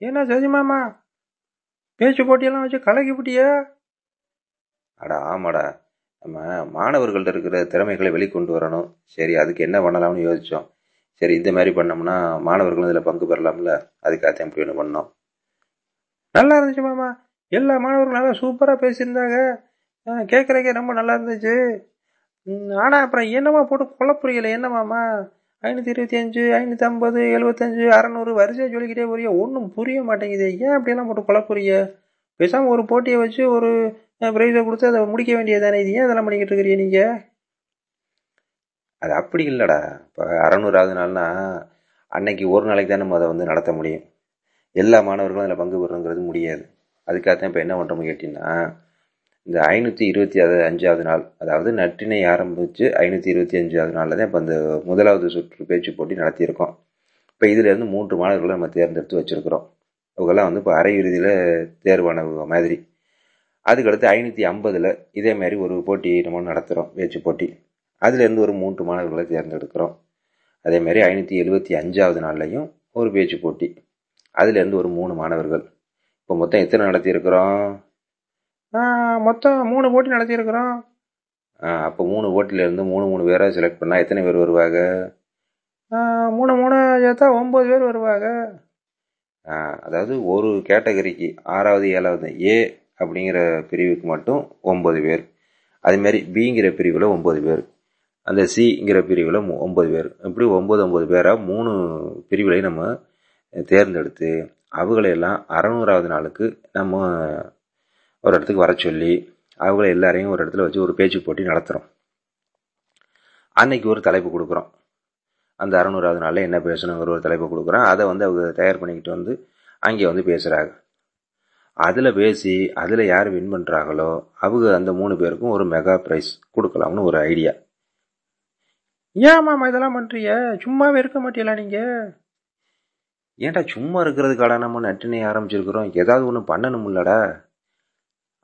என்ன சரி மாமா பேச்சு போட்டியெல்லாம் வச்சு கலக்கி விட்டியா அடா ஆமாடா. நம்ம மாணவர்கள்ட்ட இருக்கிற திறமைகளை வெளிக்கொண்டு வரணும். சரி அதுக்கு என்ன பண்ணலாம்னு யோசிச்சோம். சரி இந்த மாதிரி பண்ணோம்னா மாணவர்களும் இதில் பங்கு பெறலாம்ல? அதுக்காக இப்படி ஒன்று பண்ணோம். நல்லா இருந்துச்சு மாமா. எல்லா மாணவர்களும் நல்லா சூப்பராக பேசியிருந்தாங்க. கேட்குறக்கே ரொம்ப நல்லா இருந்துச்சு. ம், ஆனா அப்புறம் என்னமா போட்டு குழப்புறீங்களே என்ன மாமா? ஐநூற்றி இருபத்தி அஞ்சு ஐநூற்றி ஐம்பது எழுபத்தஞ்சு அறநூறு வரிசையாக சொல்லிக்கிட்டே போறிய. ஒன்றும் புரிய மாட்டேங்குது. ஏன் அப்படியெல்லாம் போட்டு குழப்புறீங்க பேசாமல் ஒரு போட்டியை வச்சு ஒரு ப்ரைஸை கொடுத்து அதை முடிக்க வேண்டியதானே இது ஏன் இதெல்லாம் பண்ணிக்கிட்டு இருக்கிறீங்க நீங்கள் அது அப்படி இல்லைடா. இப்போ அறநூறாவது நாள்னா அன்னைக்கு ஒரு நாளைக்கு தான் நம்ம அதை வந்து நடத்த முடியும். எல்லா மாணவர்களும் அதில் பங்கு பெறணுங்கிறது முடியாது. அதுக்காகத்தான் இப்போ என்ன பண்ணுறோம்னு கேட்டிங்கன்னா இந்த ஐநூற்றி இருபத்தி அது அஞ்சாவது நாள் அதாவது நற்றினை ஆரம்பித்து ஐநூற்றி இருபத்தி அஞ்சாவது நாளில் தான் இப்போ அந்த முதலாவது சுற்று பேச்சு போட்டி நடத்தியிருக்கோம். இப்போ இதிலேருந்து மூன்று மாணவர்களை நம்ம தேர்ந்தெடுத்து வச்சுருக்கிறோம். அவங்கெல்லாம் வந்து இப்போ அரையிறுதியில் தேர்வான மாதிரி. அதுக்கடுத்து ஐநூற்றி ஐம்பதில் இதே மாதிரி ஒரு போட்டி நம்ம நடத்துகிறோம் பேச்சு போட்டி. அதுலேருந்து ஒரு மூன்று மாணவர்களை தேர்ந்தெடுக்கிறோம். அதேமாரி ஐநூற்றி எழுபத்தி அஞ்சாவது நாள்லையும் ஒரு பேச்சு போட்டி. அதுலேருந்து ஒரு மூணு மாணவர்கள். இப்போ மொத்தம் எத்தனை நடத்தியிருக்கிறோம்? மொத்தம் மூணு போட்டி நடத்தியிருக்கிறோம். அப்போ மூணு போட்டியிலேருந்து மூணு மூணு பேரை செலக்ட் பண்ணால் எத்தனை பேர் வருவாங்க? மூணு மூணு சேர்த்தா ஒம்பது பேர் வருவாங்க. அதாவது ஒரு கேட்டகரிக்கு ஆறாவது ஏழாவது ஏ அப்படிங்கிற பிரிவுக்கு மட்டும் ஒம்பது பேர். அதுமாரி பிங்கிற பிரிவில் ஒம்பது பேர். அந்த சிங்கிற பிரிவில் ஒம்பது பேர். இப்படி ஒம்பது ஒம்பது பேராக மூணு பிரிவுலையும் நம்ம தேர்ந்தெடுத்து அவங்களையெல்லாம் அறநூறாவது நாளுக்கு நம்ம ஒரு இடத்துக்கு வர சொல்லி அவங்கள எல்லாரையும் ஒரு இடத்துல வச்சு ஒரு பேச்சு போட்டி நடத்துகிறோம் அன்னைக்கு ஒரு தலைப்பு கொடுக்குறோம். அந்த அறநூறாவது நாளில் என்ன பேசணுங்கிற ஒரு தலைப்பு கொடுக்குறோம். அதை வந்து அவங்க தயார் பண்ணிக்கிட்டு வந்து அங்கே வந்து பேசுகிறாங்க அதில் பேசி அதில் யார் வின் பண்ணுறாங்களோ அவங்க அந்த மூணு பேருக்கும் ஒரு மெகா ப்ரைஸ் கொடுக்கலாம்னு ஒரு ஐடியா ஏன் மாமா இதெல்லாம் பண்ணுறிய சும்மாவே இருக்க மாட்டீங்களா நீங்கள் ஏன்டா சும்மா இருக்கிறதுக்காடா நம்ம நட்டினை ஆரம்பிச்சிருக்கிறோம். ஏதாவது ஒன்று பண்ணணும்லடா.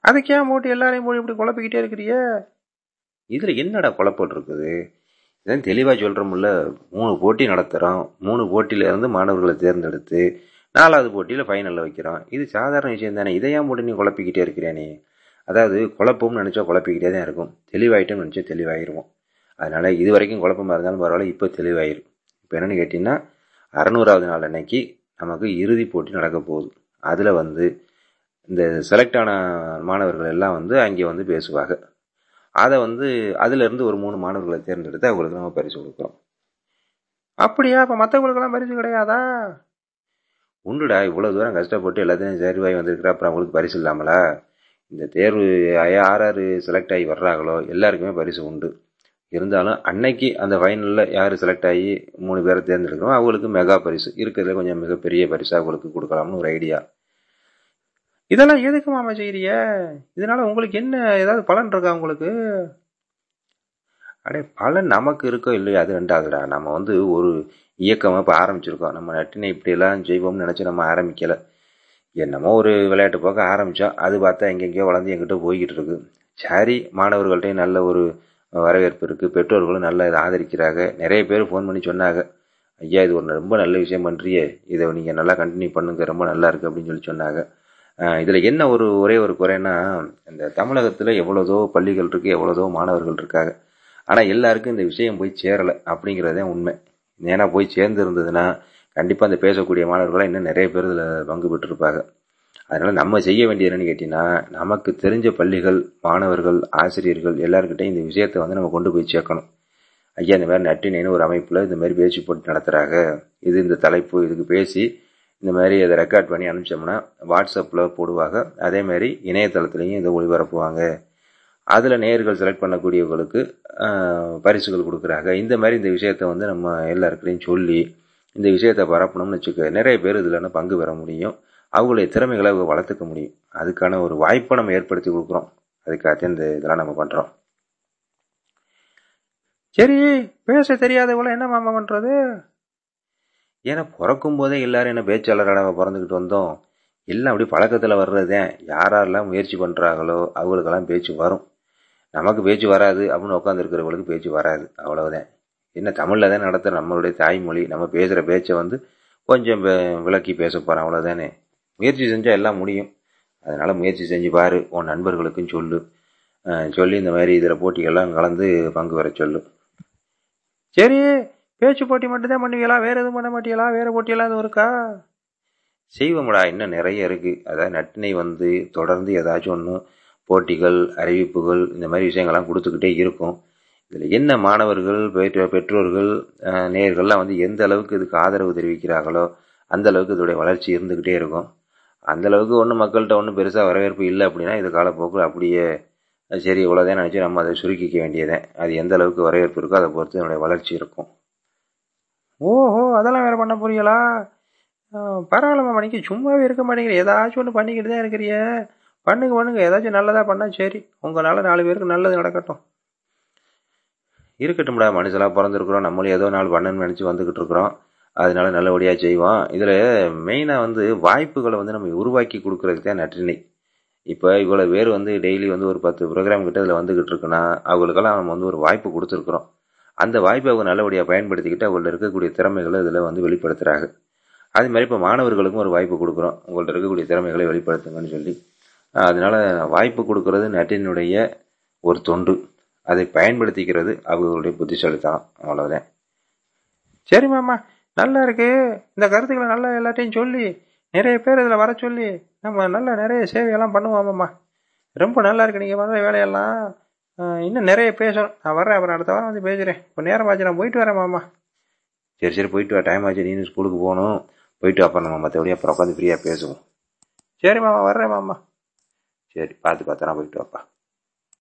அதுக்கு ஏன் போட்டு எல்லாரையும் போய் இப்படி குழப்பிக்கிட்டே இருக்கிறிய. இதில் என்னடா குழப்பம் இருக்குது? இதான் தெளிவாக சொல்கிறோம்ல மூணு போட்டி நடத்துகிறோம் மூணு போட்டியில இருந்து மாணவர்களை தேர்ந்தெடுத்து நாலாவது போட்டியில் ஃபைனலில் வைக்கிறோம். இது சாதாரண விஷயம் தானே. இதை ஏன் போட்டு நீ குழப்பிக்கிட்டே இருக்கிறேனே நீ? அதாவது குழப்பம்னு நினச்சா குழப்பிக்கிட்டே தான் இருக்கும். தெளிவாயிட்டோம்னு நினச்சா தெளிவாயிருவோம். அதனால் இது வரைக்கும் குழப்பமாக இருந்தாலும் பரவாயில்ல இப்போ தெளிவாயிரும் இப்போ என்னென்னு கேட்டிங்கன்னா அறநூறாவது நாள் அன்னைக்கு நமக்கு இறுதி போட்டி நடக்க போகுது. அதில் வந்து இந்த செலக்ட் ஆன மாணவர்கள் எல்லாம் வந்து அங்கே வந்து பேசுவாங்க. அதை வந்து அதிலிருந்து ஒரு மூணு மாணவர்களை தேர்ந்தெடுத்து அவங்களுக்கு நம்ம பரிசு கொடுக்குறோம். அப்படியா? அப்போ மற்றவங்களுக்கெல்லாம் பரிசு கிடையாதா? உண்டுடா இவ்வளோ தூரம் கஷ்டப்பட்டு எல்லாத்தையும் சரிவாகி வந்திருக்கிறா அப்புறம் அவங்களுக்கு பரிசு இல்லாமலா? இந்த தேர்வு யார் யார் செலக்ட் ஆகி வர்றாங்களோ? எல்லாருக்குமே பரிசு உண்டு. இருந்தாலும் அன்னைக்கு அந்த ஃபைனலில் யார் செலக்ட் ஆகி மூணு பேரை தேர்ந்தெடுக்கிறோம் அவங்களுக்கு மெகா பரிசு. இருக்கிறதுல கொஞ்சம் மிகப்பெரிய பரிசு அவங்களுக்கு கொடுக்கலாம்னு ஒரு ஐடியா இதெல்லாம் எதுக்கு மாமா செய்கிறிய இதனால உங்களுக்கு என்ன ஏதாவது பலன் இருக்கா உங்களுக்கு? அடே பலன் நமக்கு இருக்கோ இல்லையோ அது ரெண்டாவதுடா. நம்ம வந்து ஒரு இயக்கமாக இப்போ ஆரம்பிச்சிருக்கோம். நம்ம நட்டினை இப்படியெல்லாம் செய்வோம்னு நினச்சி நம்ம ஆரம்பிக்கலை. என்னமோ ஒரு விளையாட்டு போக்க ஆரம்பித்தோம் அது பார்த்தா எங்கெங்கேயோ வளர்ந்து எங்கிட்ட போய்கிட்டு இருக்கு. சரி மாணவர்கள்ட்டையும் நல்ல ஒரு வரவேற்பு இருக்குது பெற்றோர்களும் நல்லா இதை ஆதரிக்கிறாங்க. நிறைய பேர் ஃபோன் பண்ணி சொன்னாங்க. ஐயா இது ஒரு ரொம்ப நல்ல விஷயம் பண்ணுறியே இதை நீங்கள் நல்லா கண்டினியூ பண்ணுங்க. ரொம்ப நல்லா இருக்குது அப்படின்னு சொல்லி சொன்னாங்க. இதில் என்ன ஒரு ஒரே ஒரு குறைன்னா இந்த தமிழகத்தில் எவ்வளோதோ பள்ளிகள் இருக்குது எவ்வளோதோ மாணவர்கள் இருக்காங்க. ஆனால் எல்லாருக்கும் இந்த விஷயம் போய் சேரலை அப்படிங்கிறதே உண்மை. ஏன்னா போய் சேர்ந்து இருந்ததுன்னா கண்டிப்பாக அந்த பேசக்கூடிய மாணவர்களாக இன்னும் நிறைய பேர் இதில் பங்கு பெற்றிருப்பாங்க. அதனால் நம்ம செய்ய வேண்டியது என்னன்னு கேட்டிங்கன்னா நமக்கு தெரிஞ்ச பள்ளிகள் மாணவர்கள் ஆசிரியர்கள் எல்லாருக்கிட்டையும் இந்த விஷயத்தை வந்து நம்ம கொண்டு போய் சேர்க்கணும். ஐயா இந்த மாதிரி நட்டினேன்னு ஒரு அமைப்பில் இந்த மாதிரி பேச்சு போட்டு நடத்துகிறாங்க இது இந்த தலைப்பு இதுக்கு பேசி இந்த மாதிரி அதை ரெக்கார்ட் பண்ணி அனுப்பிச்சோம்னா வாட்ஸ்அப்பில் போடுவாங்க. அதே மாதிரி இணையதளத்துலேயும் இதை ஒளிபரப்புவாங்க. அதில் நேர்கள் செலக்ட் பண்ணக்கூடியவங்களுக்கு பரிசுகள் கொடுக்குறாங்க. இந்த மாதிரி இந்த விஷயத்த வந்து நம்ம எல்லாருக்கிட்டையும் சொல்லி இந்த விஷயத்தை பரப்பணும்னு வச்சுக்க நிறைய பேர் இதில் பங்கு பெற முடியும். அவங்களுடைய திறமைகளை அவங்க வளர்த்துக்க முடியும். அதுக்கான ஒரு வாய்ப்பை நம்ம ஏற்படுத்தி கொடுக்குறோம். அதுக்காக இந்த இதெல்லாம் நம்ம பண்ணுறோம் சரி பேச தெரியாதவங்கள என்ன மாமா பண்ணுறது ஏன்னா பிறக்கும் போதே எல்லாரும் என்ன பேச்சாளராக பிறந்துக்கிட்டு வந்தோம். எல்லாம் அப்படி பழக்கத்தில் வர்றதேன் யாரெல்லாம் முயற்சி பண்ணுறாங்களோ அவங்களுக்கெல்லாம் பேச்சு வரும். நமக்கு பேச்சு வராது அப்படின்னு உட்காந்துருக்கிறவங்களுக்கு பேச்சு வராது. அவ்வளவுதான். என்ன தமிழில் தான் நடத்துகிற நம்மளுடைய தாய்மொழி. நம்ம பேசுகிற பேச்சை வந்து கொஞ்சம் விளக்கி பேச போகிறேன் அவ்வளோதானே முயற்சி செஞ்சால் எல்லாம் முடியும். அதனால் முயற்சி செஞ்சு பாரு. உன் நண்பர்களுக்கும் சொல்லு. சொல்லி இந்த மாதிரி இதில் போட்டிகள்லாம் கலந்து பங்கு வர சொல்லு. சரி. பேச்சு போட்டி மட்டும்தான் பண்ணுவீங்களா? வேற எதுவும் பண்ண மாட்டீங்களா? வேற போட்டியெல்லாம் எதுவும் இருக்கா? செய்வோம்டா இன்னும் நிறைய இருக்குது அதாவது நட்டினை வந்து தொடர்ந்து ஏதாச்சும் ஒன்று போட்டிகள் அறிவிப்புகள் இந்த மாதிரி விஷயங்கள்லாம் கொடுத்துக்கிட்டே இருக்கும். இதில் என்ன மாணவர்கள் பெற்றோர்கள் நேயர்கள்லாம் வந்து எந்த அளவுக்கு இதுக்கு ஆதரவு தெரிவிக்கிறார்களோ அந்த அளவுக்கு இதோடைய வளர்ச்சி இருந்துக்கிட்டே இருக்கும். அந்த அளவுக்கு ஒன்றும் மக்கள்கிட்ட ஒன்றும் பெருசாக வரவேற்பு இல்லை அப்படின்னா இது காலப்போக்கில் அப்படியே சரி இவ்வளோதான் நினச்சி நம்ம அதை சுருக்கிக்க வேண்டியதே அது எந்த அளவுக்கு வரவேற்பு இருக்கோ அதை பொறுத்து என்னுடைய வளர்ச்சி இருக்கும். ஓஹோ அதெல்லாம் வேற பண்ண போறீங்களா பரவாயில்லம்மா மணிக்கு சும்மாவே இருக்க மாட்டேங்கிற. ஏதாச்சும் ஒன்று பண்ணிக்கிட்டு தான் இருக்கிறீங்க பண்ணுங்க பண்ணுங்க. ஏதாச்சும் நல்லதாக பண்ணால் சரி. உங்களால் நாலு பேருக்கு நல்லது நடக்கட்டும். இருக்கட்டும்டா மனுஷனாக பிறந்திருக்கிறோம். நம்மளும் ஏதோ நாள் பண்ணணும்னு நினச்சி வந்துக்கிட்டு இருக்கிறோம். அதனால நல்லபடியாக செய்வோம். இதில் மெயினாக வந்து வாய்ப்புகளை வந்து நம்ம உருவாக்கி கொடுக்கறதுக்கு தான் நற்றினை. இப்போ இவ்வளோ பேர் வந்து டெய்லி வந்து ஒரு பத்து ப்ரோக்ராம் கிட்ட இதில் வந்துக்கிட்டு இருக்குன்னா அவங்களுக்கெல்லாம் நம்ம வந்து ஒரு வாய்ப்பு கொடுத்துருக்குறோம். அந்த வாய்ப்பை அவங்க நல்லபடியாக பயன்படுத்திக்கிட்டு அவங்கள்ட்ட இருக்கக்கூடிய திறமைகளை இதில் வந்து வெளிப்படுத்துகிறாங்க அதே மாதிரி இப்போ மாணவர்களுக்கும் ஒரு வாய்ப்பு கொடுக்குறோம். உங்கள்ட்ட இருக்கக்கூடிய திறமைகளை வெளிப்படுத்துங்கன்னு சொல்லி. அதனால் வாய்ப்பு கொடுக்கறது நட்டினுடைய ஒரு தொண்டு. அதை பயன்படுத்திக்கிறது அவர்களுடைய புத்திசாலித்தனம். அவ்வளோதான் சரி மாமா நல்லா இருக்கு. இந்த கருத்துக்களை நல்லா எல்லாத்தையும் சொல்லி நிறைய பேர் இதில் வர சொல்லி நம்ம நல்லா நிறைய சேவையெல்லாம் பண்ணுவோம் மாமா. ரொம்ப நல்லா இருக்கு. நீங்கள் பண்ணுற வேலையெல்லாம் இன்னும் நிறைய பேசணும். நான் வர்றேன் அப்புறம் அடுத்த வாரம் வந்து பேசுகிறேன் இப்போ நேரம் ஆச்சு நான் போயிட்டு வரேன் மாமா. சரி சரி போயிட்டு வா. டைம் ஆச்சு. நீ ஸ்கூலுக்கு போகணும். போயிட்டு அப்புறம் நம்ம மற்றபடி அப்புறம் உட்காந்து ஃப்ரீயாக பேசுவோம். சரி மாமா வர்றேன் மாமா. சரி பார்த்து பார்த்தா போயிட்டு வாப்பா